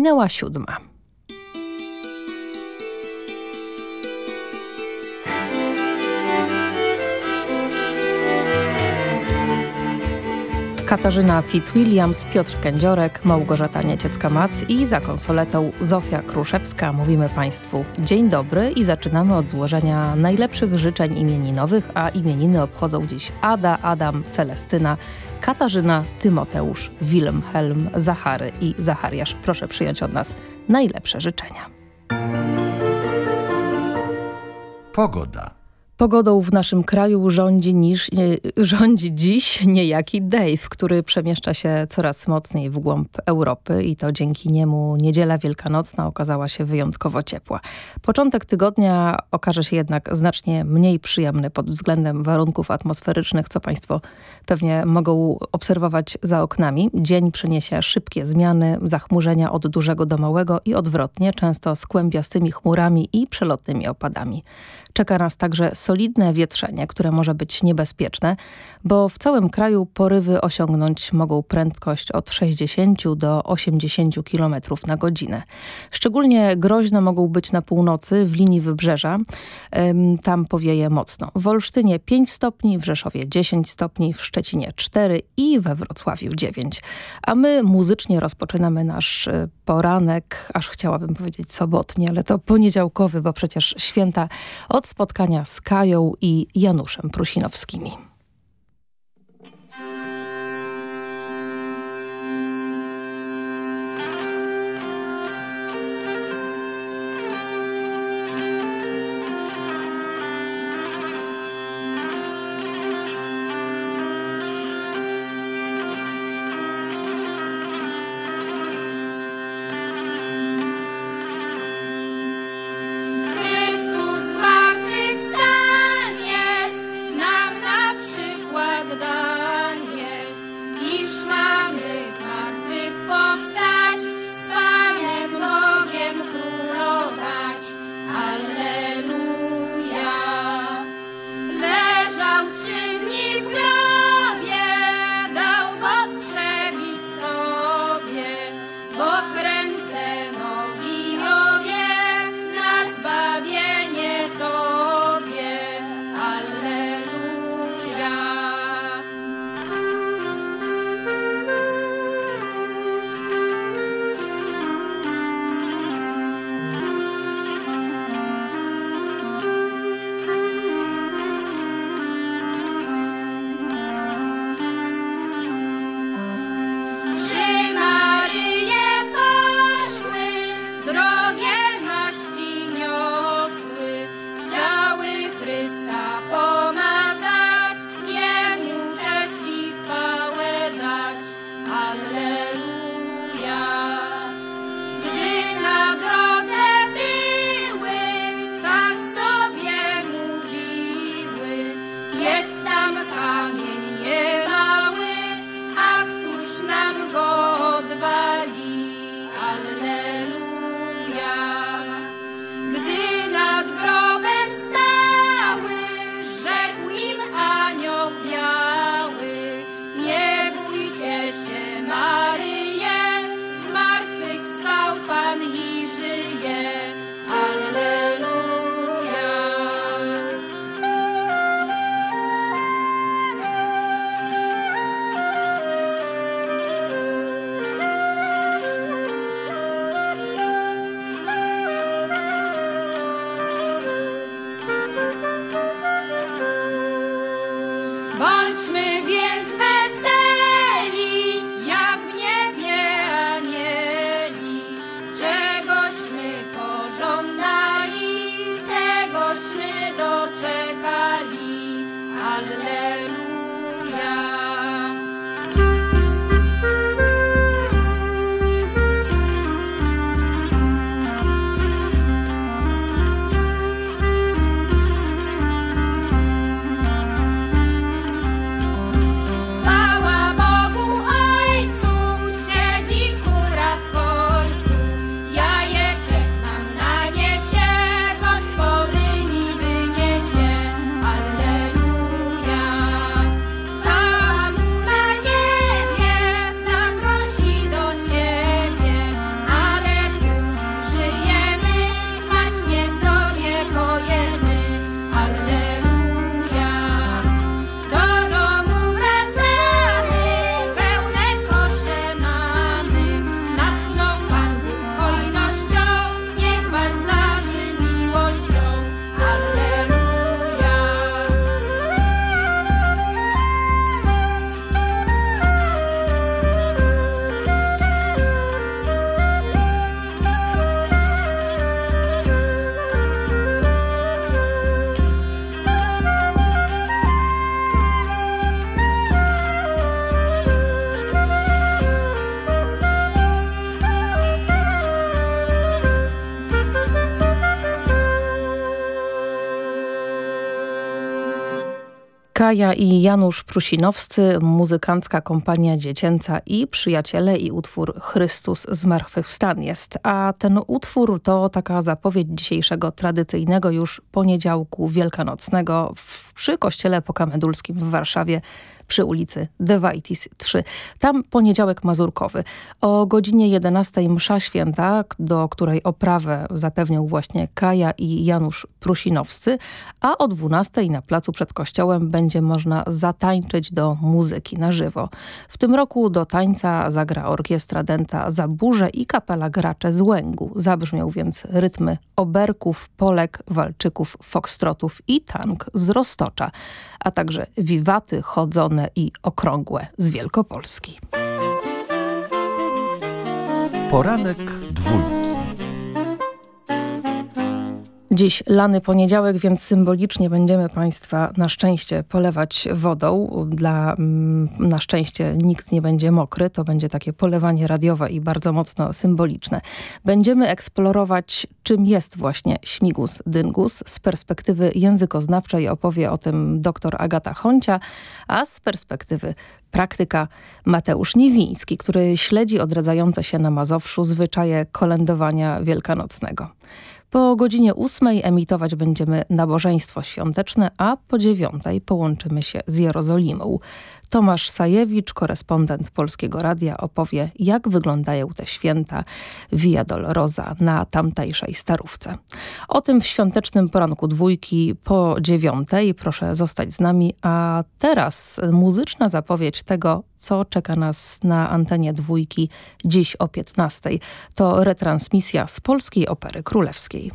Minęła siódma. Katarzyna Fitzwilliams, Piotr Kędziorek, Małgorzata Nieciecka-Mac i za konsoletą Zofia Kruszewska mówimy Państwu dzień dobry i zaczynamy od złożenia najlepszych życzeń imieninowych, a imieniny obchodzą dziś Ada, Adam, Celestyna, Katarzyna, Tymoteusz, Wilhelm, Zachary i Zachariasz. Proszę przyjąć od nas najlepsze życzenia. Pogoda. Pogodą w naszym kraju rządzi, niż, nie, rządzi dziś niejaki Dave, który przemieszcza się coraz mocniej w głąb Europy i to dzięki niemu niedziela wielkanocna okazała się wyjątkowo ciepła. Początek tygodnia okaże się jednak znacznie mniej przyjemny pod względem warunków atmosferycznych, co Państwo pewnie mogą obserwować za oknami. Dzień przyniesie szybkie zmiany, zachmurzenia od dużego do małego i odwrotnie, często z kłębiastymi chmurami i przelotnymi opadami. Czeka nas także solidne wietrzenie, które może być niebezpieczne, bo w całym kraju porywy osiągnąć mogą prędkość od 60 do 80 km na godzinę. Szczególnie groźne mogą być na północy, w linii wybrzeża. Tam powieje mocno. W Olsztynie 5 stopni, w Rzeszowie 10 stopni, w Szczecinie 4 i we Wrocławiu 9. A my muzycznie rozpoczynamy nasz e, poranek, aż chciałabym powiedzieć sobotni, ale to poniedziałkowy, bo przecież święta od spotkania z Kają i Januszem Prusinowskimi. Kaja i Janusz Prusinowscy, muzykancka kompania dziecięca i przyjaciele i utwór Chrystus Zmartwychwstan jest. A ten utwór to taka zapowiedź dzisiejszego tradycyjnego już poniedziałku wielkanocnego w, przy kościele pokamedulskim w Warszawie przy ulicy Dewaitis 3. Tam poniedziałek mazurkowy. O godzinie 11 msza święta, do której oprawę zapewnią właśnie Kaja i Janusz Prusinowscy, a o 12 na placu przed kościołem będzie można zatańczyć do muzyki na żywo. W tym roku do tańca zagra orkiestra Denta Zaburze i kapela Gracze z Łęgu. Zabrzmią więc rytmy oberków, polek, walczyków, fokstrotów i tank z Roztocza, a także wiwaty chodzone i okrągłe z Wielkopolski. Poranek dwójki. Dziś lany poniedziałek, więc symbolicznie będziemy Państwa na szczęście polewać wodą. Dla, mm, na szczęście nikt nie będzie mokry, to będzie takie polewanie radiowe i bardzo mocno symboliczne. Będziemy eksplorować, czym jest właśnie śmigus dyngus. Z perspektywy językoznawczej opowie o tym dr Agata Honcia, a z perspektywy praktyka Mateusz Niewiński, który śledzi odradzające się na Mazowszu zwyczaje kolędowania wielkanocnego. Po godzinie ósmej emitować będziemy nabożeństwo świąteczne, a po dziewiątej połączymy się z Jerozolimą. Tomasz Sajewicz, korespondent Polskiego Radia, opowie, jak wyglądają te święta Via Dolorosa na tamtejszej Starówce. O tym w świątecznym poranku dwójki po dziewiątej. Proszę zostać z nami, a teraz muzyczna zapowiedź tego, co czeka nas na antenie dwójki dziś o 15. To retransmisja z Polskiej Opery Królewskiej.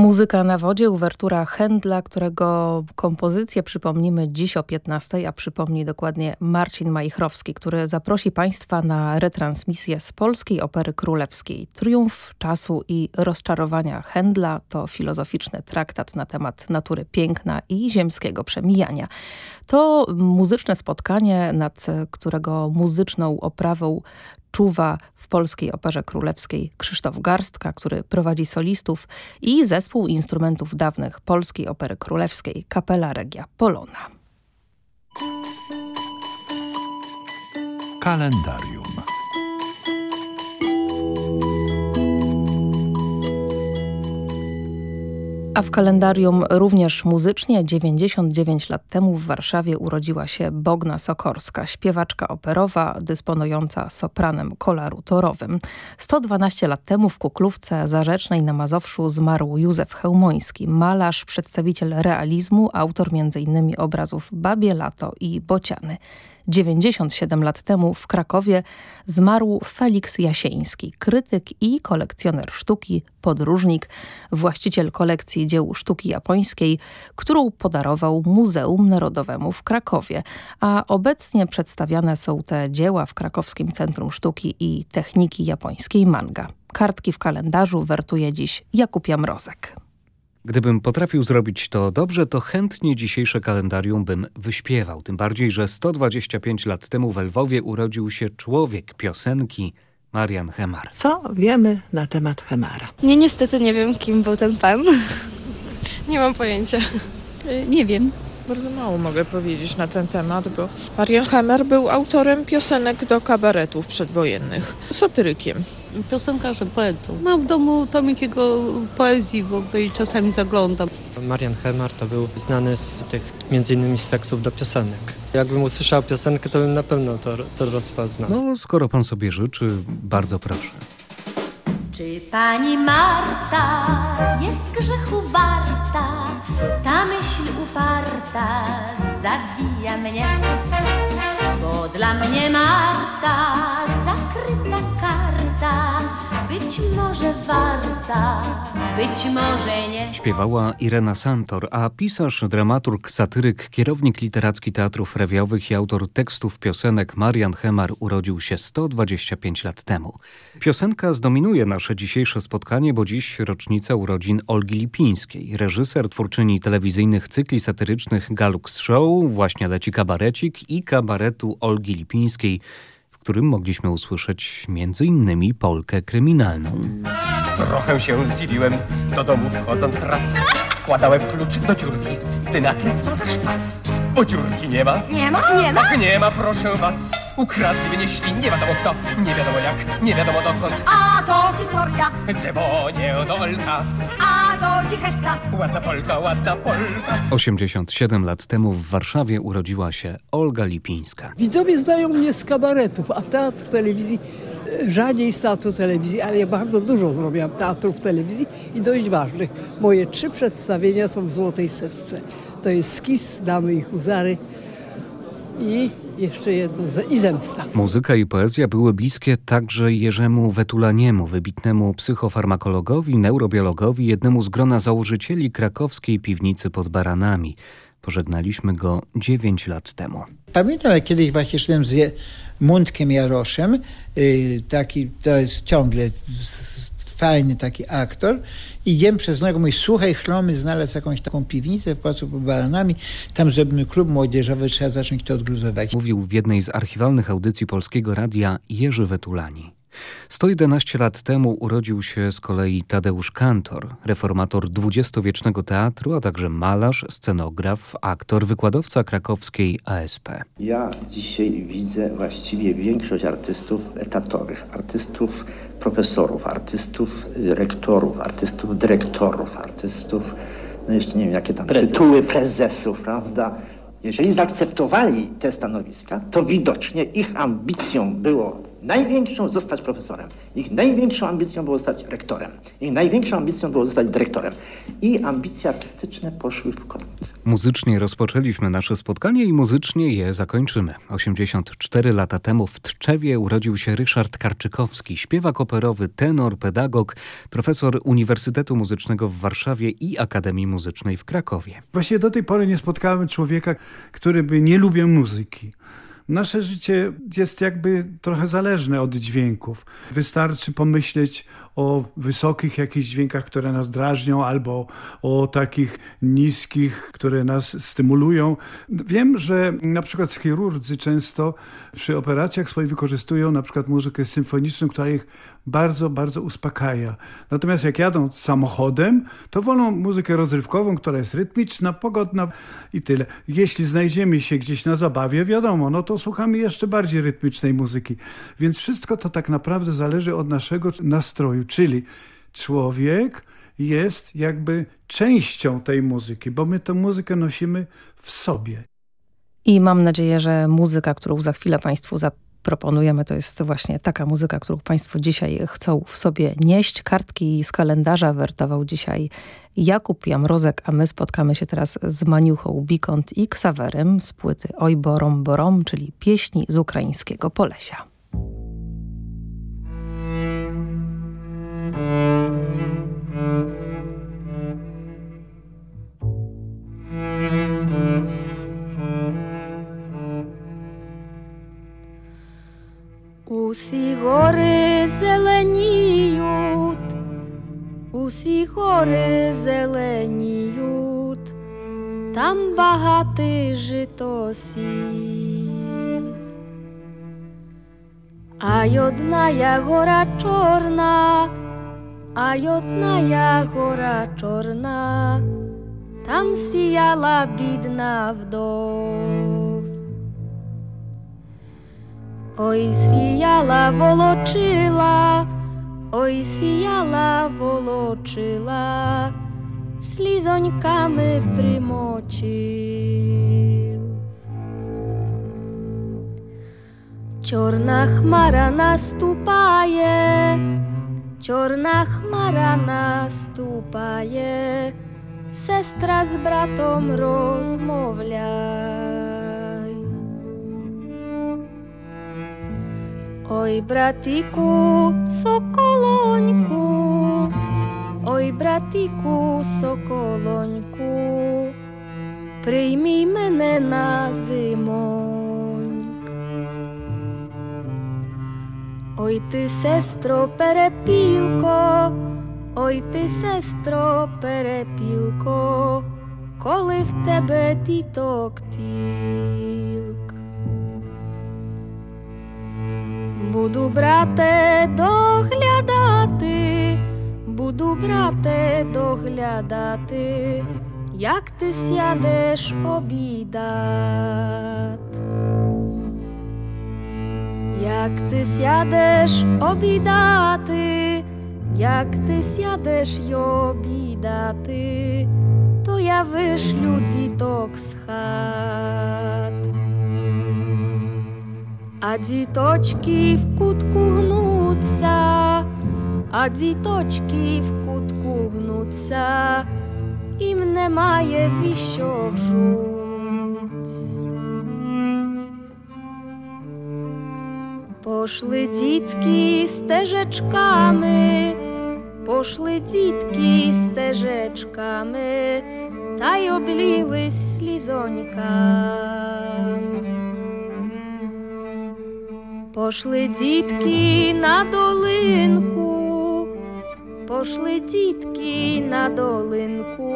Muzyka na wodzie, uwertura Händla, którego kompozycję przypomnimy dziś o 15, a przypomni dokładnie Marcin Majchrowski, który zaprosi Państwa na retransmisję z Polskiej Opery Królewskiej. Triumf czasu i rozczarowania Händla to filozoficzny traktat na temat natury piękna i ziemskiego przemijania. To muzyczne spotkanie, nad którego muzyczną oprawą czuwa w Polskiej Operze Królewskiej Krzysztof Garstka, który prowadzi solistów i zespół instrumentów dawnych Polskiej Opery Królewskiej Kapela Regia Polona. Kalendarium. A w kalendarium również muzycznie 99 lat temu w Warszawie urodziła się Bogna Sokorska, śpiewaczka operowa dysponująca sopranem kolarutorowym. 112 lat temu w Kuklówce Zarzecznej na Mazowszu zmarł Józef Chełmoński, malarz, przedstawiciel realizmu, autor m.in. obrazów Babie Lato i Bociany. 97 lat temu w Krakowie zmarł Felix Jasieński, krytyk i kolekcjoner sztuki, podróżnik, właściciel kolekcji dzieł sztuki japońskiej, którą podarował Muzeum Narodowemu w Krakowie, a obecnie przedstawiane są te dzieła w Krakowskim Centrum Sztuki i Techniki Japońskiej Manga. Kartki w kalendarzu wertuje dziś Jakub Jamrozek. Gdybym potrafił zrobić to dobrze, to chętnie dzisiejsze kalendarium bym wyśpiewał. Tym bardziej, że 125 lat temu w Lwowie urodził się człowiek piosenki Marian Hemar. Co wiemy na temat Hemara? Nie, niestety nie wiem, kim był ten pan. Nie mam pojęcia. Nie wiem. Bardzo mało mogę powiedzieć na ten temat, bo Marian Hammer był autorem piosenek do kabaretów przedwojennych, satyrykiem. Piosenkarzem, poetą. Mam w domu tomik jego poezji, bo i czasami zaglądam. Marian Hemar to był znany z tych, między innymi z tekstów do piosenek. Jakbym usłyszał piosenkę, to bym na pewno to, to rozpoznał. No, skoro pan sobie życzy, bardzo proszę. Czy pani Marta jest grzechu warta? Ta myśl uparta zabija mnie, bo dla mnie Marta być może warta, być może nie. Śpiewała Irena Santor, a pisarz, dramaturg, satyryk, kierownik literacki teatrów rewiowych i autor tekstów piosenek Marian Hemar urodził się 125 lat temu. Piosenka zdominuje nasze dzisiejsze spotkanie, bo dziś rocznica urodzin Olgi Lipińskiej. Reżyser, twórczyni telewizyjnych cykli satyrycznych Galux Show, właśnie leci kabarecik i kabaretu Olgi Lipińskiej którym mogliśmy usłyszeć m.in. Polkę kryminalną. Trochę się zdziwiłem, do domu wchodząc raz. Wkładałem klucz do dziurki, gdy nagle co za szpas. Bo dziurki nie ma. Nie ma? Nie ma? Tak nie ma, proszę was. Ukradli, wynieśli, nie wiadomo kto, nie wiadomo jak, nie wiadomo dokąd. A to historia, Dzwonię do Olka, a do cicheca. ładna Polka, ładna Polka. 87 lat temu w Warszawie urodziła się Olga Lipińska. Widzowie znają mnie z kabaretów, a teatr w telewizji rzadziej z teatru telewizji, ale ja bardzo dużo zrobiłam teatrów w telewizji i dość ważnych. Moje trzy przedstawienia są w Złotej Setce. To jest Skis, Damy i Huzary i jeszcze jedno, z- i Zemsta. Muzyka i poezja były bliskie także Jerzemu Wetulaniemu, wybitnemu psychofarmakologowi, neurobiologowi, jednemu z grona założycieli krakowskiej piwnicy pod Baranami. Pożegnaliśmy go 9 lat temu. Pamiętam, jak kiedyś właśnie szedłem z Mundkiem Jaroszem, y, taki, to jest ciągle fajny taki aktor, idziemy przez nogę, mój słuchaj, chromy znalazł jakąś taką piwnicę w Pałacu pod Baranami, tam zrobimy klub młodzieżowy, trzeba zacząć to odgruzować. Mówił w jednej z archiwalnych audycji Polskiego Radia Jerzy Wetulani. 111 lat temu urodził się z kolei Tadeusz Kantor, reformator dwudziestowiecznego teatru, a także malarz, scenograf, aktor, wykładowca krakowskiej ASP. Ja dzisiaj widzę właściwie większość artystów etatowych, artystów profesorów, artystów y, rektorów, artystów dyrektorów, artystów, no jeszcze nie wiem jakie tam Prezes. tytuły prezesów, prawda? Jeżeli zaakceptowali te stanowiska, to widocznie ich ambicją było największą zostać profesorem. Ich największą ambicją było zostać rektorem. Ich największą ambicją było zostać dyrektorem. I ambicje artystyczne poszły w kąt. Muzycznie rozpoczęliśmy nasze spotkanie i muzycznie je zakończymy. 84 lata temu w Tczewie urodził się Ryszard Karczykowski, śpiewak operowy, tenor, pedagog, profesor Uniwersytetu Muzycznego w Warszawie i Akademii Muzycznej w Krakowie. Właściwie do tej pory nie spotkałem człowieka, który by nie lubił muzyki. Nasze życie jest jakby trochę zależne od dźwięków. Wystarczy pomyśleć o wysokich jakichś dźwiękach, które nas drażnią, albo o takich niskich, które nas stymulują. Wiem, że na przykład chirurdzy często przy operacjach swoich wykorzystują na przykład muzykę symfoniczną, która ich bardzo, bardzo uspokaja. Natomiast jak jadą samochodem, to wolą muzykę rozrywkową, która jest rytmiczna, pogodna i tyle. Jeśli znajdziemy się gdzieś na zabawie, wiadomo, no to słuchamy jeszcze bardziej rytmicznej muzyki. Więc wszystko to tak naprawdę zależy od naszego nastroju, czyli człowiek jest jakby częścią tej muzyki, bo my tę muzykę nosimy w sobie. I mam nadzieję, że muzyka, którą za chwilę Państwu zaproponujemy, to jest właśnie taka muzyka, którą Państwo dzisiaj chcą w sobie nieść. Kartki z kalendarza wertował dzisiaj Jakub Jamrozek, a my spotkamy się teraz z Maniuchą Bikont i Ksawerem z płyty Oj Borom Borom, czyli pieśni z ukraińskiego Polesia. Усі гори зеленіють, усі гори зеленіють, там багатий житосі. А й одна я гора чорна, а й одна я гора чорна, там сіяла бідна вдов. Ой сіяла волочила, ой сіяла волочила, слізоньками примочив. Чорна хмара наступає, чорна хмара наступає, сестра з братом розмовляй. Ой, братику, соколоньку, ой, братику, соколоньку, приймій мене на зимоньк. Ой ти, сестро, перепілко, ой ти, сестро, перепілко, коли в тебе діток тілк. Буду, брате, доглядати, буду, брате, доглядати, як ти сядеш обідат. Як ти сядеш обідати, як ти сядеш й обідати, то я вишлю діток з хат. А діточки в кутку гнуться, а діточки в кутку гнуться, їм немає віщо вжуць. Пошли дітки стежечками, пошли дітки стежечками, та й облілись слізоньками. Пошли дітки на долинку, пошли дітки на долинку,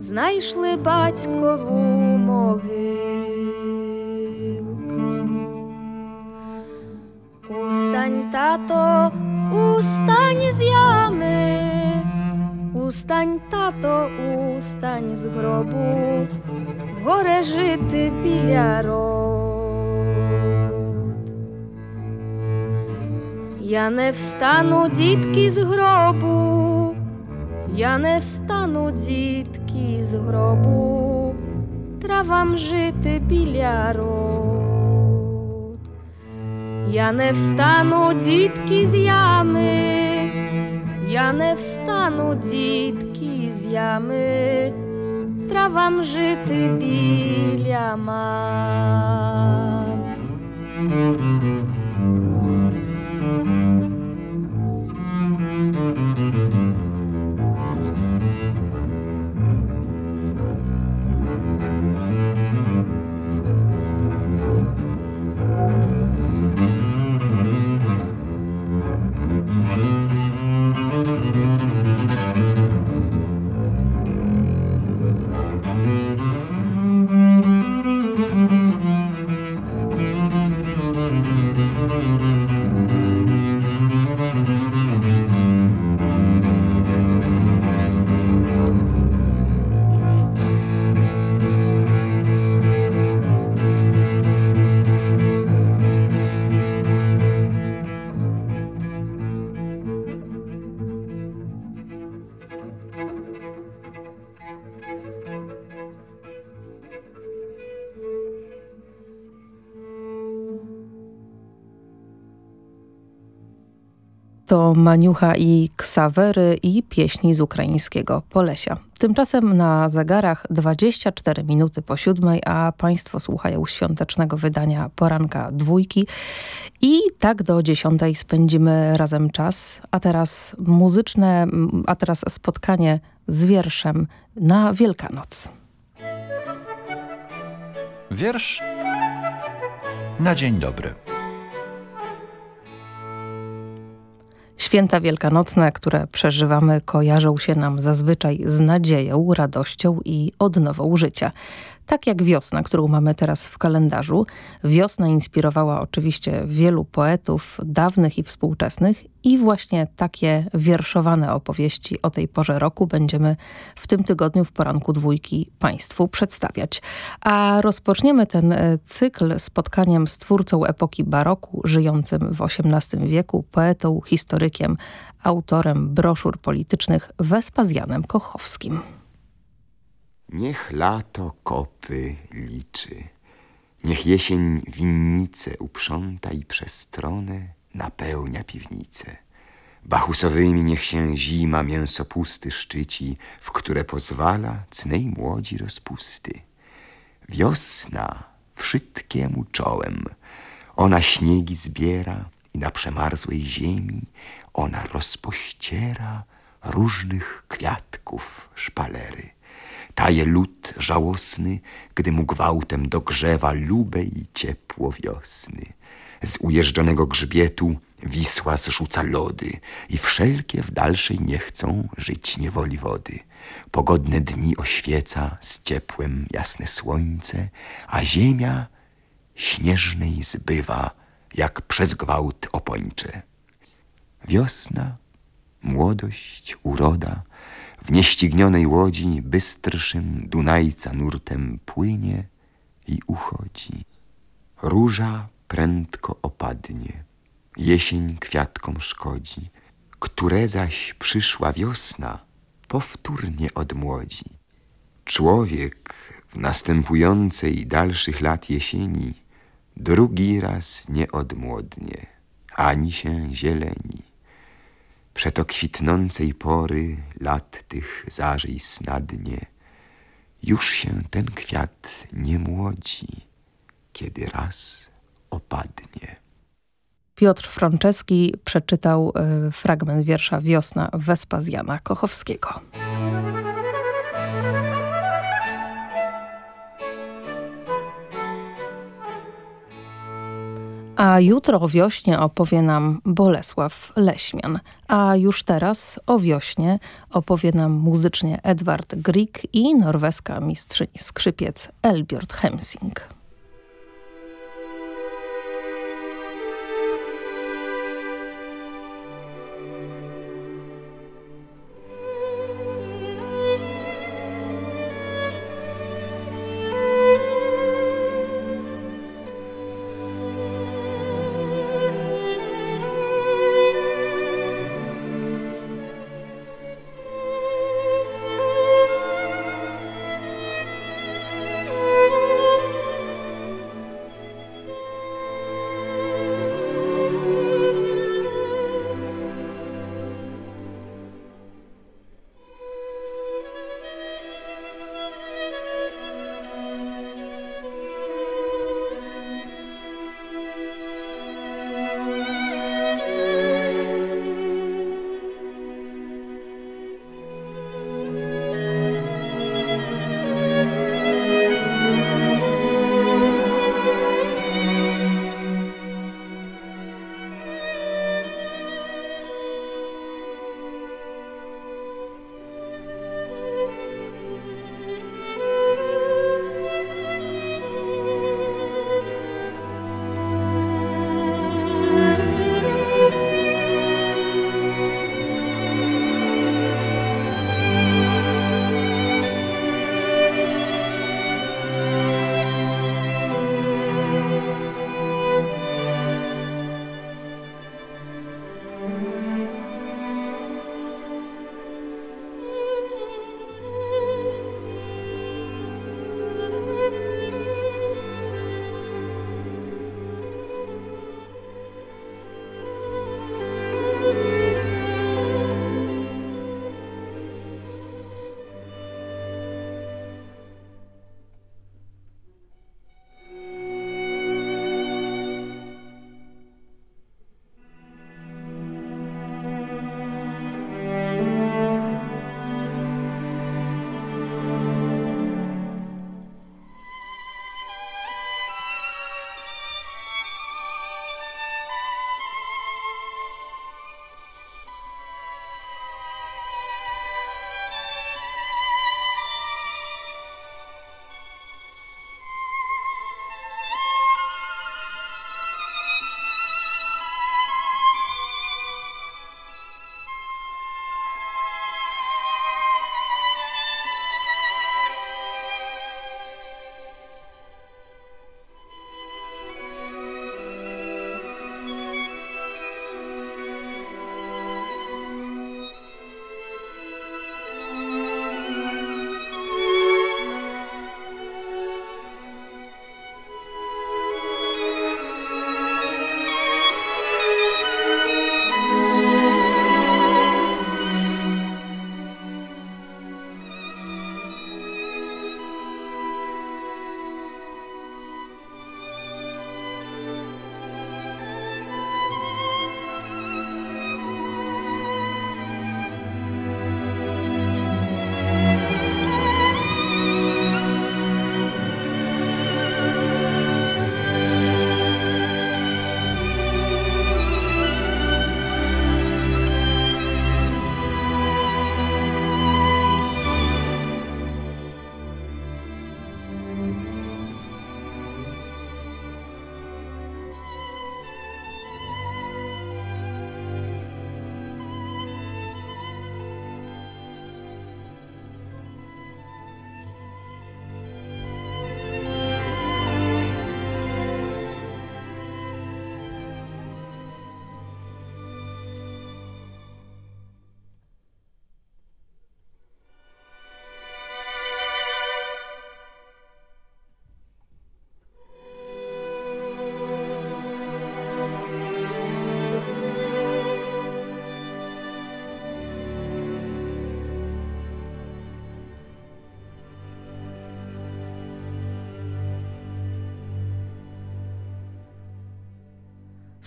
знайшли батькову могилку. Устань, тато, устань з ями, устань, тато, устань з гробу, горе жити біля рот. Я не встану, дітки, з гробу, я не встану, дітки, з гробу, травам жити біля рот. Я не встану, дітки, з ями, я не встану, дітки, з ями, травам жити біля мам. To Maniucha i Ksawery i pieśni z ukraińskiego Polesia. Tymczasem na zegarach 24 minuty po siódmej, a Państwo słuchają świątecznego wydania poranka dwójki i tak do dziesiątej spędzimy razem czas, a teraz muzyczne, a teraz spotkanie z wierszem na Wielkanoc. Wiersz na dzień dobry. Święta wielkanocne, które przeżywamy, kojarzą się nam zazwyczaj z nadzieją, radością i odnową życia. Tak jak wiosna, którą mamy teraz w kalendarzu. Wiosna inspirowała oczywiście wielu poetów, dawnych i współczesnych i właśnie takie wierszowane opowieści o tej porze roku będziemy w tym tygodniu w poranku dwójki Państwu przedstawiać. A rozpoczniemy ten e, cykl spotkaniem z twórcą epoki baroku, żyjącym w XVIII wieku, poetą, historykiem, autorem broszur politycznych Wespazjanem Kochowskim. Niech lato kopy liczy, niech jesień winnice uprząta i przestronę napełnia piwnice. Bachusowymi niech się zima mięso pusty szczyci, w które pozwala cnej młodzi rozpusty. Wiosna wszystkiemu czołem, ona śniegi zbiera i na przemarzłej ziemi ona rozpościera różnych kwiatków szpalery. Taje lód żałosny, gdy mu gwałtem dogrzewa lube i ciepło wiosny. Z ujeżdżonego grzbietu Wisła zrzuca lody i wszelkie w dalszej nie chcą żyć niewoli wody. Pogodne dni oświeca z ciepłem jasne słońce, a ziemia śnieżnej zbywa, jak przez gwałt opończe. Wiosna, młodość, uroda, w nieścignionej łodzi bystrszym Dunajca nurtem płynie i uchodzi. Róża prędko opadnie, jesień kwiatkom szkodzi, które zaś przyszła wiosna, powtórnie odmłodzi. Człowiek w następującej dalszych lat jesieni drugi raz nie odmłodnie, ani się zieleni. Przeto kwitnącej pory lat tych zarzej snadnie, już się ten kwiat nie młodzi, kiedy raz opadnie. Piotr Franceski przeczytał y, fragment wiersza Wiosna Wespazjana Kochowskiego. A jutro o wiośnie opowie nam Bolesław Leśmian. A już teraz o wiośnie opowie nam muzycznie Edward Grieg i norweska mistrzyni skrzypiec Elbjord Hemsing.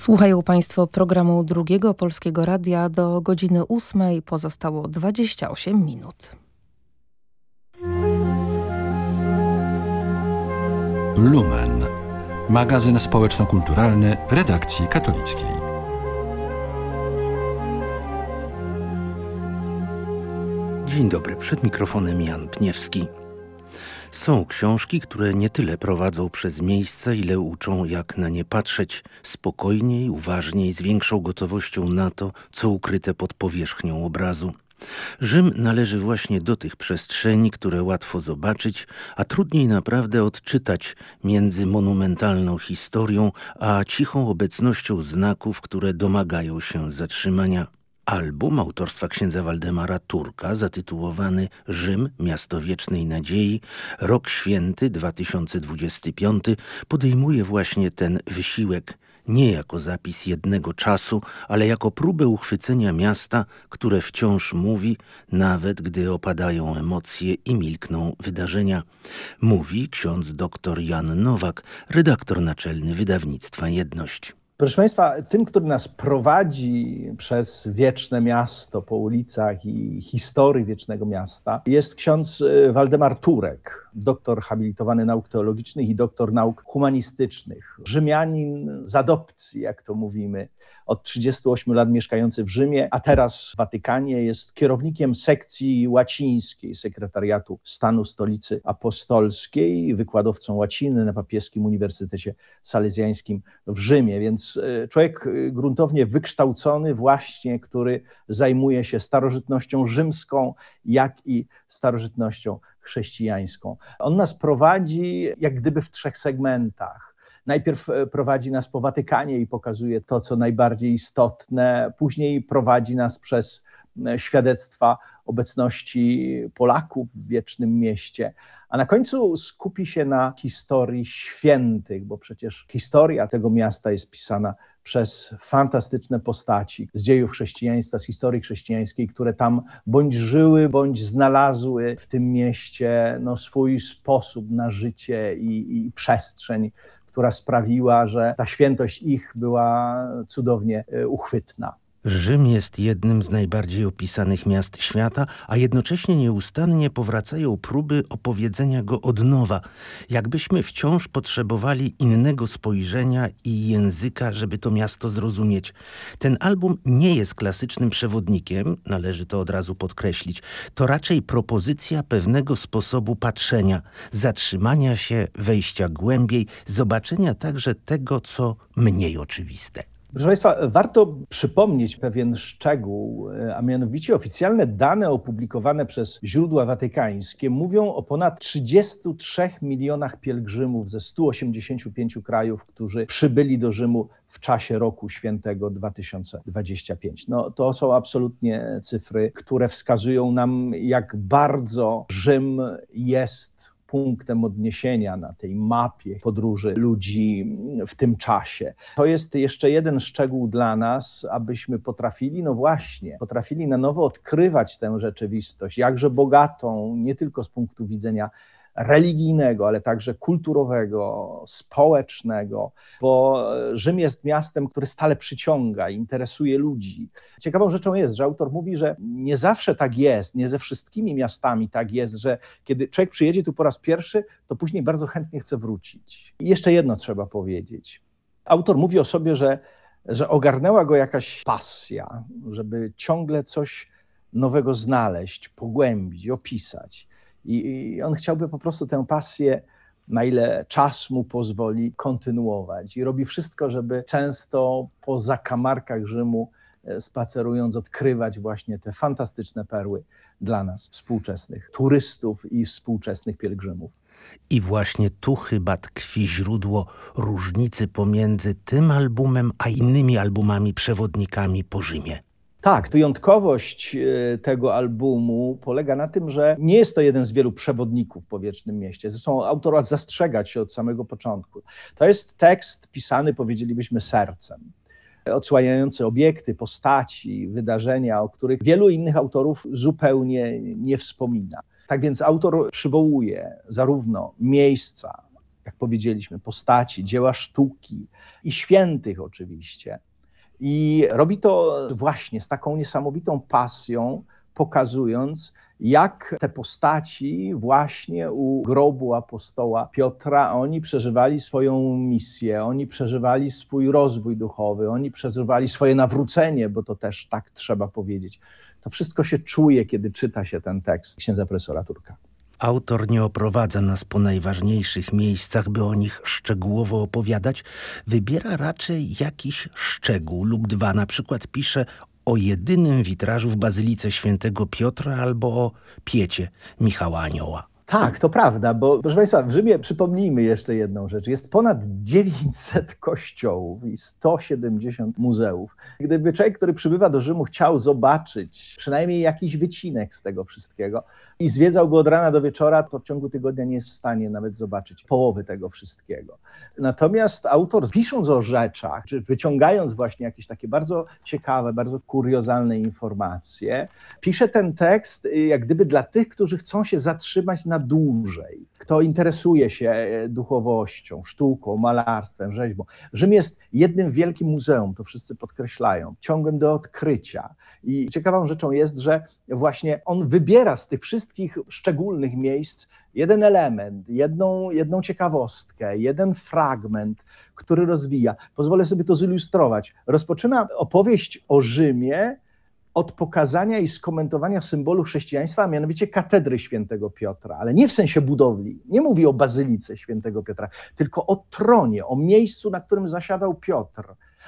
Słuchają Państwo programu Drugiego Polskiego Radia. Do godziny ósmej pozostało 28 minut. Lumen. Magazyn społeczno-kulturalny redakcji katolickiej. Dzień dobry, przed mikrofonem Jan Pniewski. Są książki, które nie tyle prowadzą przez miejsca, ile uczą, jak na nie patrzeć spokojniej, uważniej, z większą gotowością na to, co ukryte pod powierzchnią obrazu. Rzym należy właśnie do tych przestrzeni, które łatwo zobaczyć, a trudniej naprawdę odczytać między monumentalną historią a cichą obecnością znaków, które domagają się zatrzymania. Album autorstwa księdza Waldemara Turka zatytułowany Rzym, miasto wiecznej nadziei, rok święty 2025 podejmuje właśnie ten wysiłek nie jako zapis jednego czasu, ale jako próbę uchwycenia miasta, które wciąż mówi, nawet gdy opadają emocje i milkną wydarzenia. Mówi ksiądz dr Jan Nowak, redaktor naczelny wydawnictwa Jedność. Proszę Państwa, tym, który nas prowadzi przez wieczne miasto po ulicach i historii wiecznego miasta, jest ksiądz e, Waldemar Turek, doktor habilitowany nauk teologicznych i doktor nauk humanistycznych. Rzymianin z adopcji, jak to mówimy od 38 lat mieszkający w Rzymie, a teraz w Watykanie jest kierownikiem sekcji łacińskiej Sekretariatu Stanu Stolicy Apostolskiej, wykładowcą łaciny na papieskim Uniwersytecie Salezjańskim w Rzymie, więc e, człowiek e, gruntownie wykształcony właśnie, który zajmuje się starożytnością rzymską, jak i starożytnością chrześcijańską. On nas prowadzi jak gdyby w trzech segmentach najpierw e, prowadzi nas po Watykanie i pokazuje to, co najbardziej istotne, później prowadzi nas przez świadectwa obecności Polaków w wiecznym mieście, a na końcu skupi się na historii świętych, bo przecież historia tego miasta jest pisana przez fantastyczne postaci z dziejów chrześcijaństwa, z historii chrześcijańskiej, które tam bądź żyły, bądź znalazły w tym mieście no, swój sposób na życie i, i przestrzeń która sprawiła, że ta świętość ich była cudownie e, uchwytna. Rzym jest jednym z najbardziej opisanych miast świata, a jednocześnie nieustannie powracają próby opowiedzenia go od nowa, jakbyśmy wciąż potrzebowali innego spojrzenia i języka, żeby to miasto zrozumieć. Ten album nie jest klasycznym przewodnikiem, należy to od razu podkreślić. To raczej propozycja pewnego sposobu patrzenia, zatrzymania się, wejścia głębiej, zobaczenia także tego, co mniej oczywiste. Proszę Państwa, warto przypomnieć pewien szczegół, e, a mianowicie oficjalne dane opublikowane przez źródła watykańskie mówią o ponad 33 milionach pielgrzymów ze 185 krajów, którzy przybyli do Rzymu w czasie roku świętego 2025. No, to są absolutnie cyfry, które wskazują nam, jak bardzo Rzym jest punktem odniesienia na tej mapie podróży ludzi w tym czasie. To jest jeszcze jeden szczegół dla nas, abyśmy potrafili, no właśnie, potrafili na nowo odkrywać tę rzeczywistość, jakże bogatą, nie tylko z punktu widzenia religijnego, ale także kulturowego, społecznego, bo Rzym jest miastem, który stale przyciąga, interesuje ludzi. Ciekawą rzeczą jest, że autor mówi, że nie zawsze tak jest, nie ze wszystkimi miastami tak jest, że kiedy człowiek przyjedzie tu po raz pierwszy, to później bardzo chętnie chce wrócić. I jeszcze jedno trzeba powiedzieć. Autor mówi o sobie, że, że ogarnęła go jakaś pasja, żeby ciągle coś nowego znaleźć, pogłębić, opisać. I, on chciałby po prostu tę pasję, na ile czas mu pozwoli, kontynuować. I robi wszystko, żeby często po zakamarkach Rzymu e, spacerując, odkrywać właśnie te fantastyczne perły dla nas, współczesnych turystów i współczesnych pielgrzymów. I właśnie tu chyba tkwi źródło różnicy pomiędzy tym albumem a innymi albumami przewodnikami po Rzymie. Tak, wyjątkowość e, tego albumu polega na tym, że nie jest to jeden z wielu przewodników po Wiecznym Mieście. Zresztą autor zastrzegać się od samego początku. To jest tekst pisany, powiedzielibyśmy, sercem odsłaniający obiekty, postaci, wydarzenia, o których wielu innych autorów zupełnie nie wspomina. Tak więc autor przywołuje zarówno miejsca, jak powiedzieliśmy, postaci, dzieła sztuki i świętych oczywiście. I robi to właśnie z taką niesamowitą pasją, pokazując, jak te postaci właśnie u grobu apostoła Piotra, oni przeżywali swoją misję, oni przeżywali swój rozwój duchowy, oni przeżywali swoje nawrócenie, bo to też tak trzeba powiedzieć. To wszystko się czuje, kiedy czyta się ten tekst księdza profesora Turka. Autor nie oprowadza nas po najważniejszych miejscach, by o nich szczegółowo opowiadać. Wybiera raczej jakiś szczegół lub dwa. Na przykład pisze o jedynym witrażu w Bazylice Świętego Piotra albo o piecie Michała Anioła. Tak, to prawda, bo proszę Państwa, w Rzymie przypomnijmy jeszcze jedną rzecz. Jest ponad 900 kościołów i 170 muzeów. Gdyby człowiek, który przybywa do Rzymu, chciał zobaczyć przynajmniej jakiś wycinek z tego wszystkiego, i zwiedzał go od rana do wieczora, to w ciągu tygodnia nie jest w stanie nawet zobaczyć połowy tego wszystkiego. Natomiast autor, pisząc o rzeczach, czy wyciągając właśnie jakieś takie bardzo ciekawe, bardzo kuriozalne informacje, pisze ten tekst y, jak gdyby dla tych, którzy chcą się zatrzymać na dłużej, kto interesuje się e, duchowością, sztuką, malarstwem, rzeźbą. Rzym jest jednym wielkim muzeum, to wszyscy podkreślają, ciągłym do odkrycia. I ciekawą rzeczą jest, że właśnie on wybiera z tych wszystkich szczególnych miejsc jeden element, jedną, jedną ciekawostkę, jeden fragment, który rozwija. Pozwolę sobie to zilustrować. Rozpoczyna opowieść o Rzymie od pokazania i skomentowania symbolu chrześcijaństwa, a mianowicie katedry świętego Piotra, ale nie w sensie budowli. Nie mówi o bazylice świętego Piotra, tylko o tronie, o miejscu, na którym zasiadał Piotr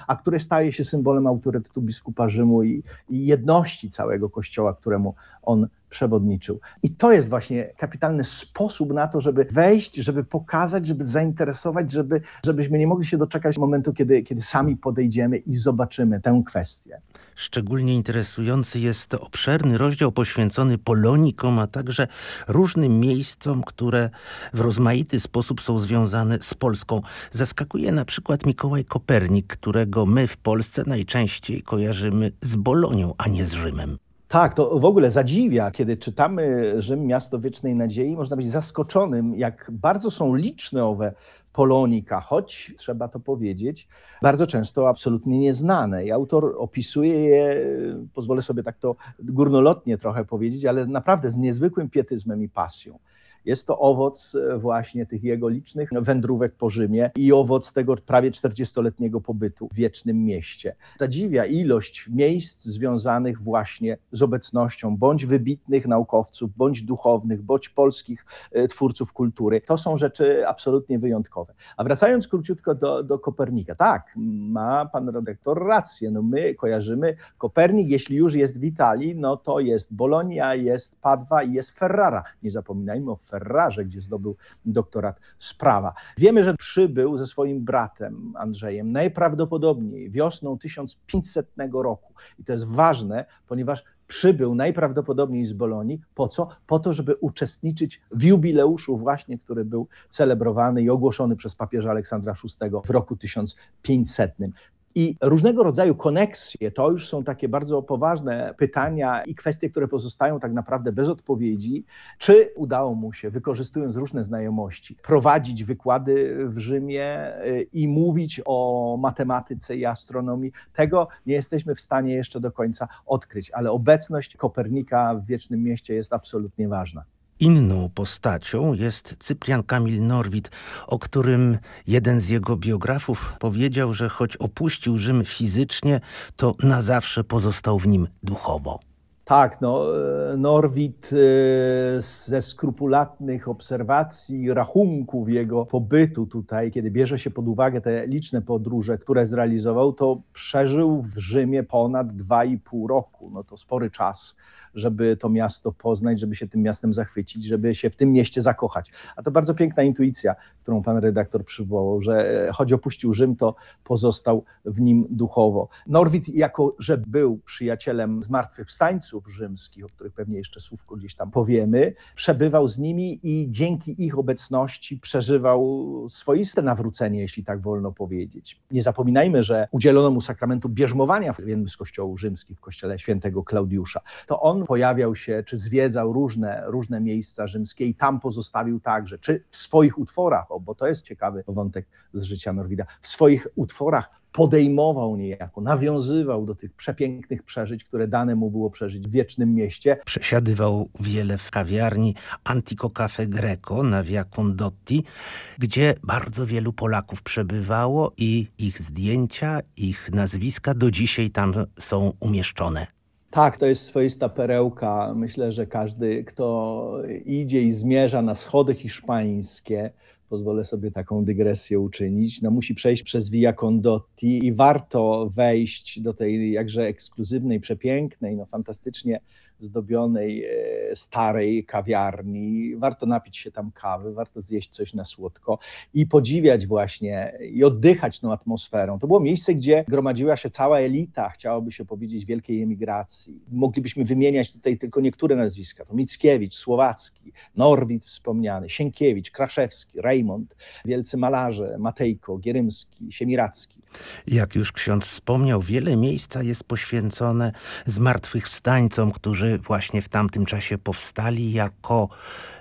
a które staje się symbolem autorytetu biskupa Rzymu i, i jedności całego kościoła, któremu on przewodniczył. I to jest właśnie kapitalny sposób na to, żeby wejść, żeby pokazać, żeby zainteresować, żeby, żebyśmy nie mogli się doczekać momentu, kiedy, kiedy sami podejdziemy i zobaczymy tę kwestię. Szczególnie interesujący jest obszerny rozdział poświęcony Polonikom, a także różnym miejscom, które w rozmaity sposób są związane z Polską. Zaskakuje na przykład Mikołaj Kopernik, którego my w Polsce najczęściej kojarzymy z Bolonią, a nie z Rzymem. Tak, to w ogóle zadziwia, kiedy czytamy Rzym, miasto wiecznej nadziei, można być zaskoczonym, jak bardzo są liczne owe Polonika, choć trzeba to powiedzieć, bardzo często absolutnie nieznane. I autor opisuje je, pozwolę sobie tak to górnolotnie trochę powiedzieć, ale naprawdę z niezwykłym pietyzmem i pasją. Jest to owoc e, właśnie tych jego licznych wędrówek po Rzymie i owoc tego prawie 40-letniego pobytu w wiecznym mieście. Zadziwia ilość miejsc związanych właśnie z obecnością bądź wybitnych naukowców, bądź duchownych, bądź polskich e, twórców kultury. To są rzeczy absolutnie wyjątkowe. A wracając króciutko do, do Kopernika. Tak, ma pan redaktor rację. No my kojarzymy Kopernik, jeśli już jest w Italii, no to jest Bolonia, jest Padwa i jest Ferrara. Nie zapominajmy o Ferrarze, gdzie zdobył doktorat z prawa. Wiemy, że przybył ze swoim bratem Andrzejem najprawdopodobniej wiosną 1500 roku. I to jest ważne, ponieważ przybył najprawdopodobniej z Bolonii. Po co? Po to, żeby uczestniczyć w jubileuszu właśnie, który był celebrowany i ogłoszony przez papieża Aleksandra VI w roku 1500. I różnego rodzaju koneksje to już są takie bardzo poważne pytania i kwestie, które pozostają tak naprawdę bez odpowiedzi. Czy udało mu się, wykorzystując różne znajomości, prowadzić wykłady w Rzymie y, i mówić o matematyce i astronomii? Tego nie jesteśmy w stanie jeszcze do końca odkryć, ale obecność Kopernika w Wiecznym Mieście jest absolutnie ważna. Inną postacią jest Cyprian Kamil Norwid, o którym jeden z jego biografów powiedział, że choć opuścił Rzym fizycznie, to na zawsze pozostał w nim duchowo. Tak, no, Norwid e, ze skrupulatnych obserwacji, rachunków jego pobytu tutaj, kiedy bierze się pod uwagę te liczne podróże, które zrealizował, to przeżył w Rzymie ponad dwa i pół roku. No to spory czas żeby to miasto poznać, żeby się tym miastem zachwycić, żeby się w tym mieście zakochać. A to bardzo piękna intuicja, którą pan redaktor przywołał, że e, choć opuścił Rzym, to pozostał w nim duchowo. Norwid, jako że był przyjacielem zmartwychwstańców rzymskich, o których pewnie jeszcze słówko gdzieś tam powiemy, przebywał z nimi i dzięki ich obecności przeżywał swoiste nawrócenie, jeśli tak wolno powiedzieć. Nie zapominajmy, że udzielono mu sakramentu bierzmowania w jednym z kościołów rzymskich, w kościele świętego Klaudiusza. To on pojawiał się, czy zwiedzał różne, różne miejsca rzymskie i tam pozostawił także, czy w swoich utworach, o, bo to jest ciekawy wątek z życia Norwida, w swoich utworach podejmował niejako, nawiązywał do tych przepięknych przeżyć, które dane mu było przeżyć w wiecznym mieście. Przesiadywał wiele w kawiarni Antico Cafe Greco na Via Condotti, gdzie bardzo wielu Polaków przebywało i ich zdjęcia, ich nazwiska do dzisiaj tam są umieszczone. Tak, to jest swoista perełka. Myślę, że każdy, kto idzie i zmierza na schody hiszpańskie, pozwolę sobie taką dygresję uczynić, no musi przejść przez Via Condotti i warto wejść do tej jakże ekskluzywnej, przepięknej, no fantastycznie zdobionej, e, starej kawiarni. Warto napić się tam kawy, warto zjeść coś na słodko i podziwiać właśnie i oddychać tą atmosferą. To było miejsce, gdzie gromadziła się cała elita, chciałoby się powiedzieć, wielkiej emigracji. Moglibyśmy wymieniać tutaj tylko niektóre nazwiska. To Mickiewicz, Słowacki, Norwid wspomniany, Sienkiewicz, Kraszewski, Raymond, wielcy malarze, Matejko, Gierymski, Siemiracki. Jak już ksiądz wspomniał, wiele miejsca jest poświęcone zmartwychwstańcom, którzy właśnie w tamtym czasie powstali jako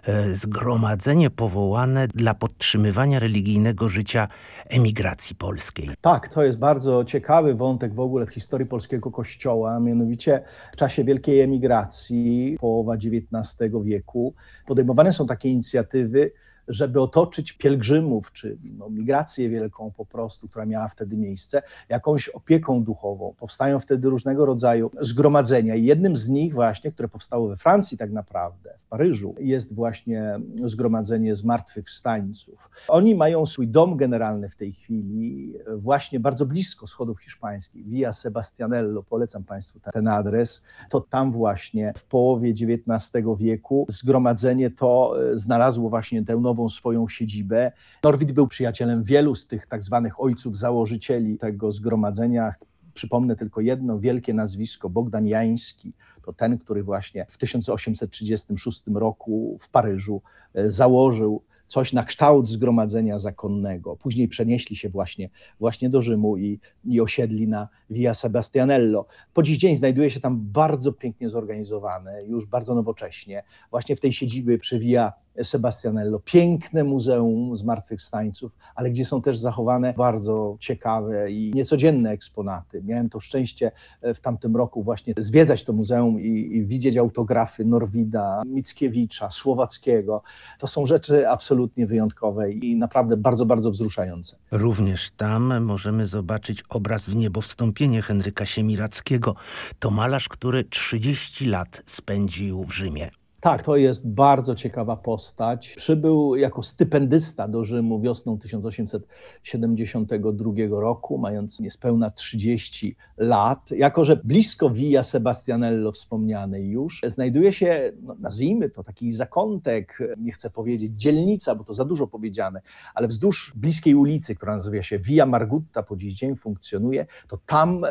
e, zgromadzenie powołane dla podtrzymywania religijnego życia emigracji polskiej. Tak, to jest bardzo ciekawy wątek w ogóle w historii polskiego kościoła, mianowicie w czasie wielkiej emigracji, połowa XIX wieku, podejmowane są takie inicjatywy, żeby otoczyć pielgrzymów, czy no, migrację wielką po prostu, która miała wtedy miejsce, jakąś opieką duchową. Powstają wtedy różnego rodzaju zgromadzenia i jednym z nich właśnie, które powstało we Francji tak naprawdę, w Paryżu, jest właśnie zgromadzenie zmartwychwstańców. Oni mają swój dom generalny w tej chwili właśnie bardzo blisko schodów hiszpańskich, Via Sebastianello, polecam Państwu ten adres, to tam właśnie w połowie XIX wieku zgromadzenie to e, znalazło właśnie tę nową swoją siedzibę. Norwid był przyjacielem wielu z tych tak zwanych ojców założycieli tego zgromadzenia. Przypomnę tylko jedno wielkie nazwisko, Bogdan Jański, to ten, który właśnie w 1836 roku w Paryżu e, założył coś na kształt zgromadzenia zakonnego. Później przenieśli się właśnie, właśnie do Rzymu i, i osiedli na Via Sebastianello. Po dziś dzień znajduje się tam bardzo pięknie zorganizowane, już bardzo nowocześnie, właśnie w tej siedzibie przy Via Sebastianello, piękne muzeum zmartwychwstańców, ale gdzie są też zachowane bardzo ciekawe i niecodzienne eksponaty. Miałem to szczęście e, w tamtym roku właśnie zwiedzać to muzeum i, i widzieć autografy Norwida, Mickiewicza, Słowackiego. To są rzeczy absolutnie wyjątkowe i naprawdę bardzo, bardzo wzruszające. Również tam możemy zobaczyć obraz w niebo wstąpienie Henryka Siemirackiego. To malarz, który 30 lat spędził w Rzymie. Tak, to jest bardzo ciekawa postać. Przybył jako stypendysta do Rzymu wiosną 1872 roku, mając niespełna 30 lat. Jako, że blisko Via Sebastianello wspomnianej już, znajduje się, no, nazwijmy to, taki zakątek, nie chcę powiedzieć dzielnica, bo to za dużo powiedziane, ale wzdłuż bliskiej ulicy, która nazywa się Via Margutta, po dziś dzień funkcjonuje, to tam e,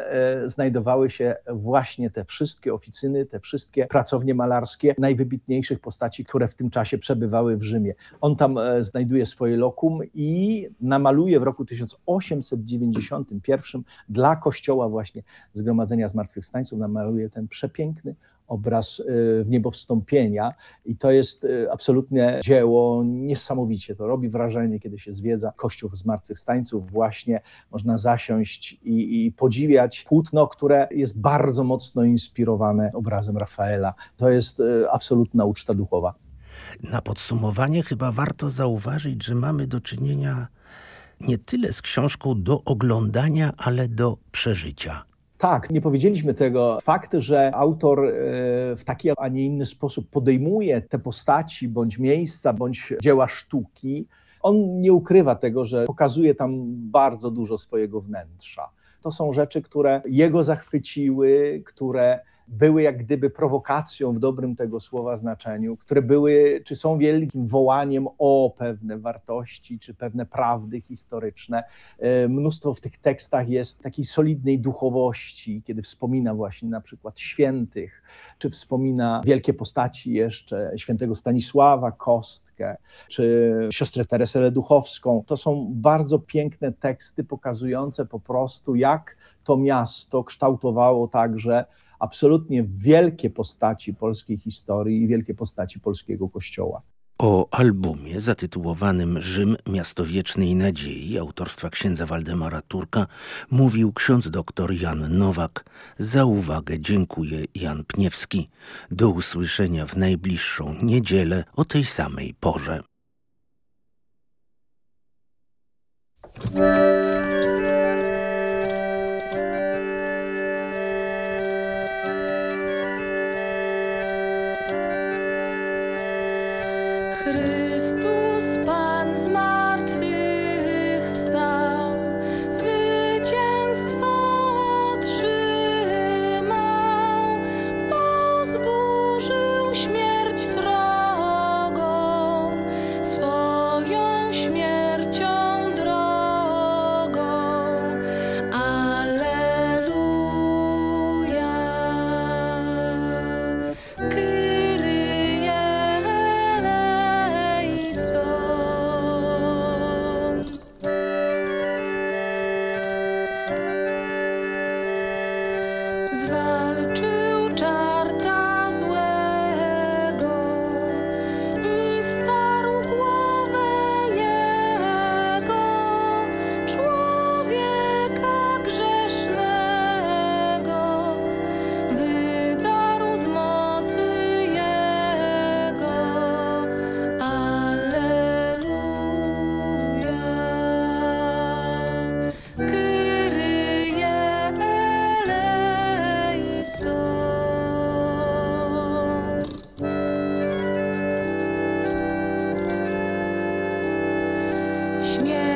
znajdowały się właśnie te wszystkie oficyny, te wszystkie pracownie malarskie, najwybitniejsze najwybitniejszych postaci, które w tym czasie przebywały w Rzymie. On tam e, znajduje swoje lokum i namaluje w roku 1891 dla kościoła właśnie Zgromadzenia Zmartwychwstańców, namaluje ten przepiękny obraz e, w niebo wstąpienia i to jest e, absolutnie dzieło niesamowicie. To robi wrażenie, kiedy się zwiedza Kościół Zmartwychwstańców. Właśnie można zasiąść i, i podziwiać płótno, które jest bardzo mocno inspirowane obrazem Rafaela. To jest e, absolutna uczta duchowa. Na podsumowanie chyba warto zauważyć, że mamy do czynienia nie tyle z książką do oglądania, ale do przeżycia. Tak, nie powiedzieliśmy tego. Fakt, że autor e, w taki, a nie inny sposób podejmuje te postaci, bądź miejsca, bądź dzieła sztuki, on nie ukrywa tego, że pokazuje tam bardzo dużo swojego wnętrza. To są rzeczy, które jego zachwyciły, które były jak gdyby prowokacją w dobrym tego słowa znaczeniu, które były, czy są wielkim wołaniem o pewne wartości, czy pewne prawdy historyczne. E, mnóstwo w tych tekstach jest takiej solidnej duchowości, kiedy wspomina właśnie na przykład świętych, czy wspomina wielkie postaci jeszcze, świętego Stanisława Kostkę, czy siostrę Teresę Leduchowską. To są bardzo piękne teksty pokazujące po prostu, jak to miasto kształtowało także absolutnie wielkie postaci polskiej historii i wielkie postaci polskiego kościoła. O albumie zatytułowanym Rzym Miasto Wiecznej Nadziei autorstwa księdza Waldemara Turka mówił ksiądz dr Jan Nowak. Za uwagę dziękuję Jan Pniewski. Do usłyszenia w najbliższą niedzielę o tej samej porze. Yeah.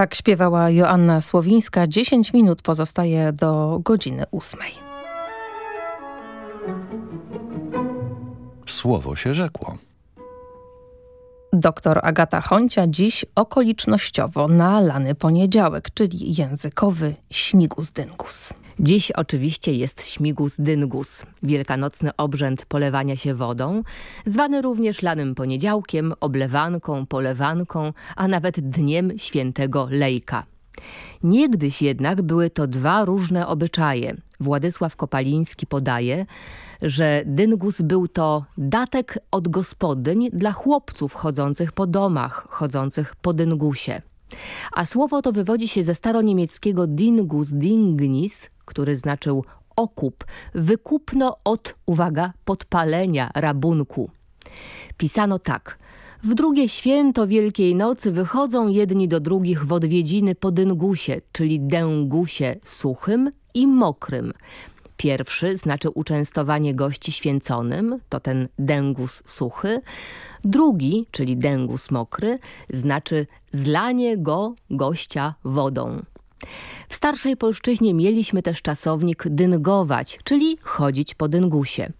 Tak śpiewała Joanna Słowińska. 10 minut pozostaje do godziny ósmej. Słowo się rzekło. Doktor Agata Honcia dziś okolicznościowo na lany poniedziałek, czyli językowy śmigus dyngus. Dziś oczywiście jest śmigus dyngus, wielkanocny obrzęd polewania się wodą, zwany również lanym poniedziałkiem, oblewanką, polewanką, a nawet dniem świętego Lejka. Niegdyś jednak były to dwa różne obyczaje. Władysław Kopaliński podaje, że dyngus był to datek od gospodyń dla chłopców chodzących po domach, chodzących po dyngusie. A słowo to wywodzi się ze staroniemieckiego dingus dingnis, który znaczył okup, wykupno od, uwaga, podpalenia rabunku. Pisano tak. W drugie święto Wielkiej Nocy wychodzą jedni do drugich w odwiedziny po dyngusie, czyli dęgusie suchym i mokrym. Pierwszy znaczy uczęstowanie gości święconym, to ten dęgus suchy. Drugi, czyli dęgus mokry, znaczy zlanie go gościa wodą. W starszej polszczyźnie mieliśmy też czasownik dyngować, czyli chodzić po dyngusie.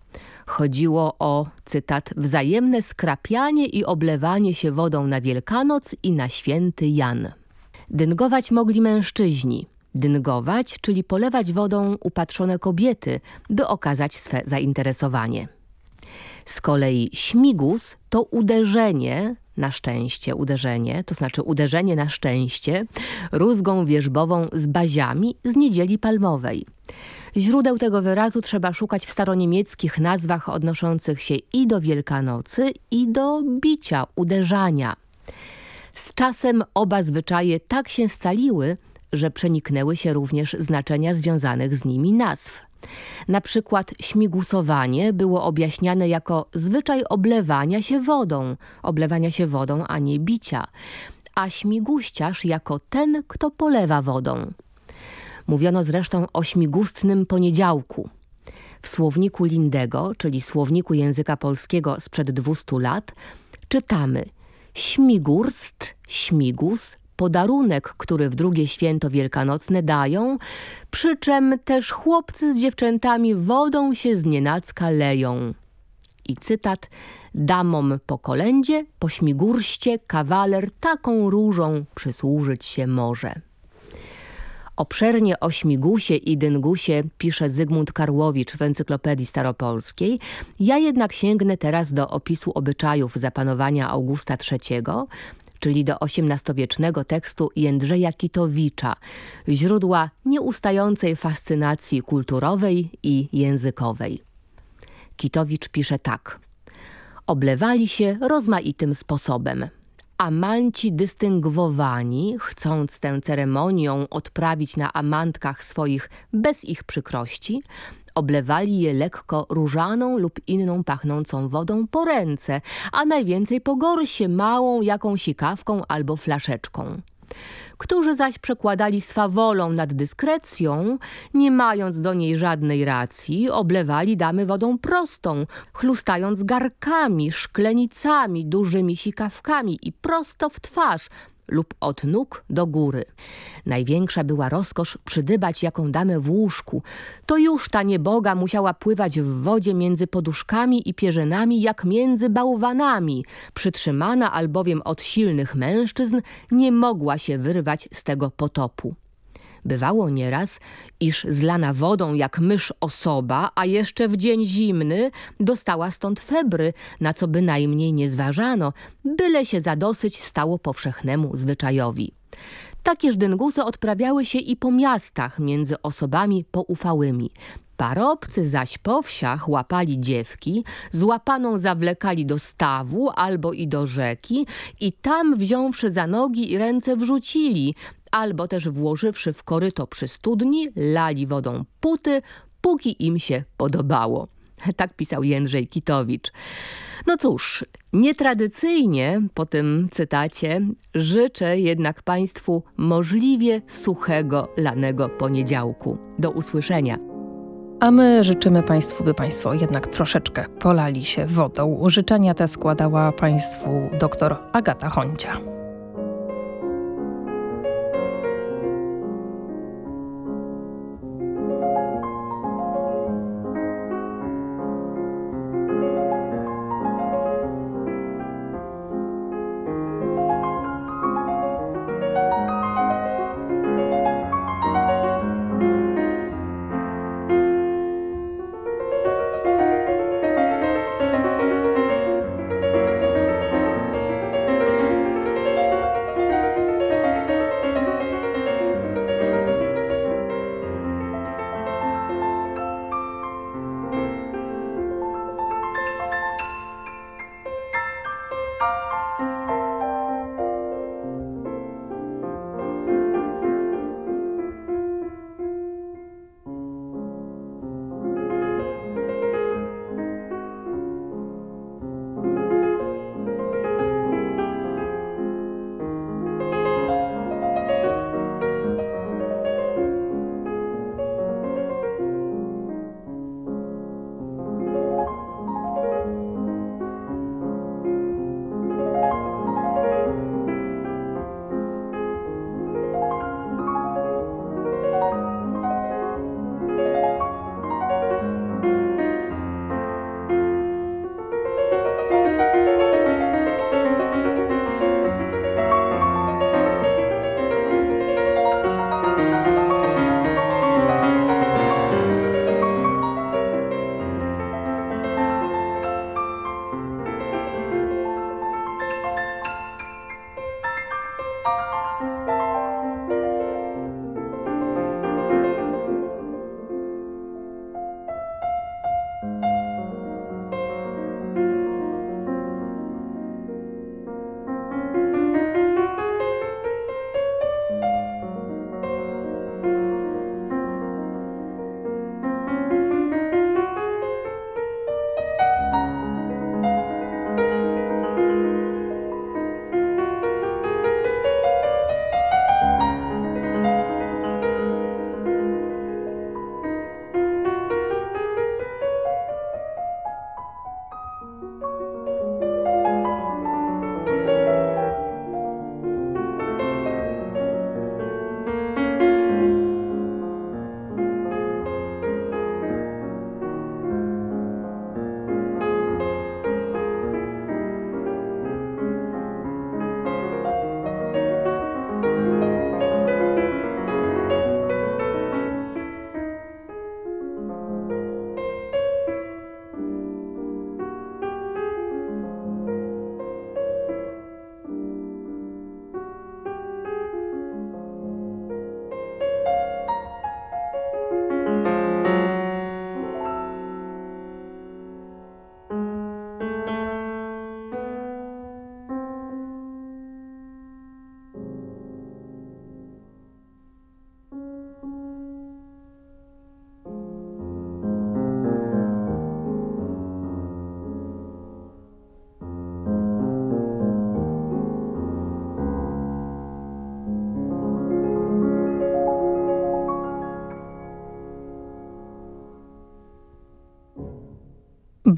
Chodziło o, cytat, wzajemne skrapianie i oblewanie się wodą na Wielkanoc i na święty Jan. Dyngować mogli mężczyźni. Dyngować, czyli polewać wodą upatrzone kobiety, by okazać swe zainteresowanie. Z kolei śmigus to uderzenie, na szczęście uderzenie, to znaczy uderzenie na szczęście, rózgą wierzbową z baziami z niedzieli palmowej. Źródeł tego wyrazu trzeba szukać w staroniemieckich nazwach odnoszących się i do Wielkanocy, i do bicia, uderzania. Z czasem oba zwyczaje tak się scaliły, że przeniknęły się również znaczenia związanych z nimi nazw. Na przykład śmigusowanie było objaśniane jako zwyczaj oblewania się wodą, oblewania się wodą, a nie bicia, a śmiguściarz jako ten, kto polewa wodą. Mówiono zresztą o śmigustnym poniedziałku. W słowniku Lindego, czyli słowniku języka polskiego sprzed 200 lat, czytamy śmigurst, śmigus, podarunek, który w drugie święto wielkanocne dają, przy czym też chłopcy z dziewczętami wodą się znienacka leją. I cytat, damom po kolędzie, po śmigurście, kawaler taką różą przysłużyć się może. Obszernie o Śmigusie i Dyngusie pisze Zygmunt Karłowicz w Encyklopedii Staropolskiej. Ja jednak sięgnę teraz do opisu obyczajów zapanowania Augusta III, czyli do XVIII-wiecznego tekstu Jędrzeja Kitowicza, źródła nieustającej fascynacji kulturowej i językowej. Kitowicz pisze tak. Oblewali się rozmaitym sposobem. Amanci dystyngwowani, chcąc tę ceremonią odprawić na amantkach swoich bez ich przykrości, Oblewali je lekko różaną lub inną pachnącą wodą po ręce, a najwięcej po gorsie małą jakąś sikawką albo flaszeczką. Którzy zaś przekładali swawolą nad dyskrecją, nie mając do niej żadnej racji, oblewali damy wodą prostą, chlustając garkami, szklenicami, dużymi sikawkami i prosto w twarz, lub od nóg do góry. Największa była rozkosz przydybać jaką damę w łóżku. To już ta nieboga musiała pływać w wodzie między poduszkami i pierzynami jak między bałwanami. Przytrzymana albowiem od silnych mężczyzn nie mogła się wyrwać z tego potopu. Bywało nieraz, iż zlana wodą jak mysz osoba, a jeszcze w dzień zimny dostała stąd febry, na co bynajmniej nie zważano, byle się za dosyć stało powszechnemu zwyczajowi. Takież dyngusy odprawiały się i po miastach między osobami poufałymi. Parobcy zaś po wsiach łapali dziewki, złapaną zawlekali do stawu albo i do rzeki i tam wziąwszy za nogi i ręce wrzucili, albo też włożywszy w koryto przy studni, lali wodą puty, póki im się podobało. Tak pisał Jędrzej Kitowicz. No cóż, nietradycyjnie po tym cytacie życzę jednak Państwu możliwie suchego, lanego poniedziałku. Do usłyszenia. A my życzymy Państwu, by Państwo jednak troszeczkę polali się wodą. Życzenia te składała Państwu dr Agata Honcia.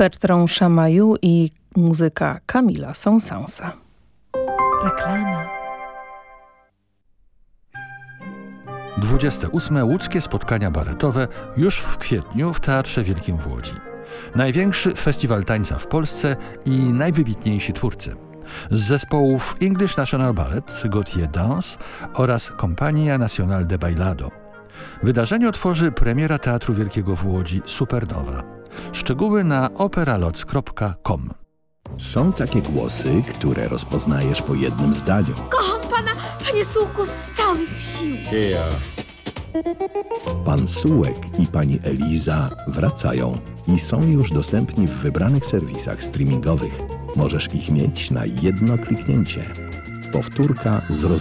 Bertrand Chamaillou i muzyka Kamila Sonsansa. Reklama. 28. łódzkie spotkania baletowe już w kwietniu w Teatrze Wielkim w Łodzi. Największy festiwal tańca w Polsce i najwybitniejsi twórcy. Z zespołów English National Ballet, Gautier Dance oraz Compagnia Nacional de Bailado. Wydarzenie otworzy premiera Teatru Wielkiego w Łodzi Supernowa. Szczegóły na operaloc.com. Są takie głosy, które rozpoznajesz po jednym zdaniu. Kocham pana, panie Sułku, z całych sił. Dzieja. Pan Sułek i pani Eliza wracają i są już dostępni w wybranych serwisach streamingowych. Możesz ich mieć na jedno kliknięcie. Powtórka z roz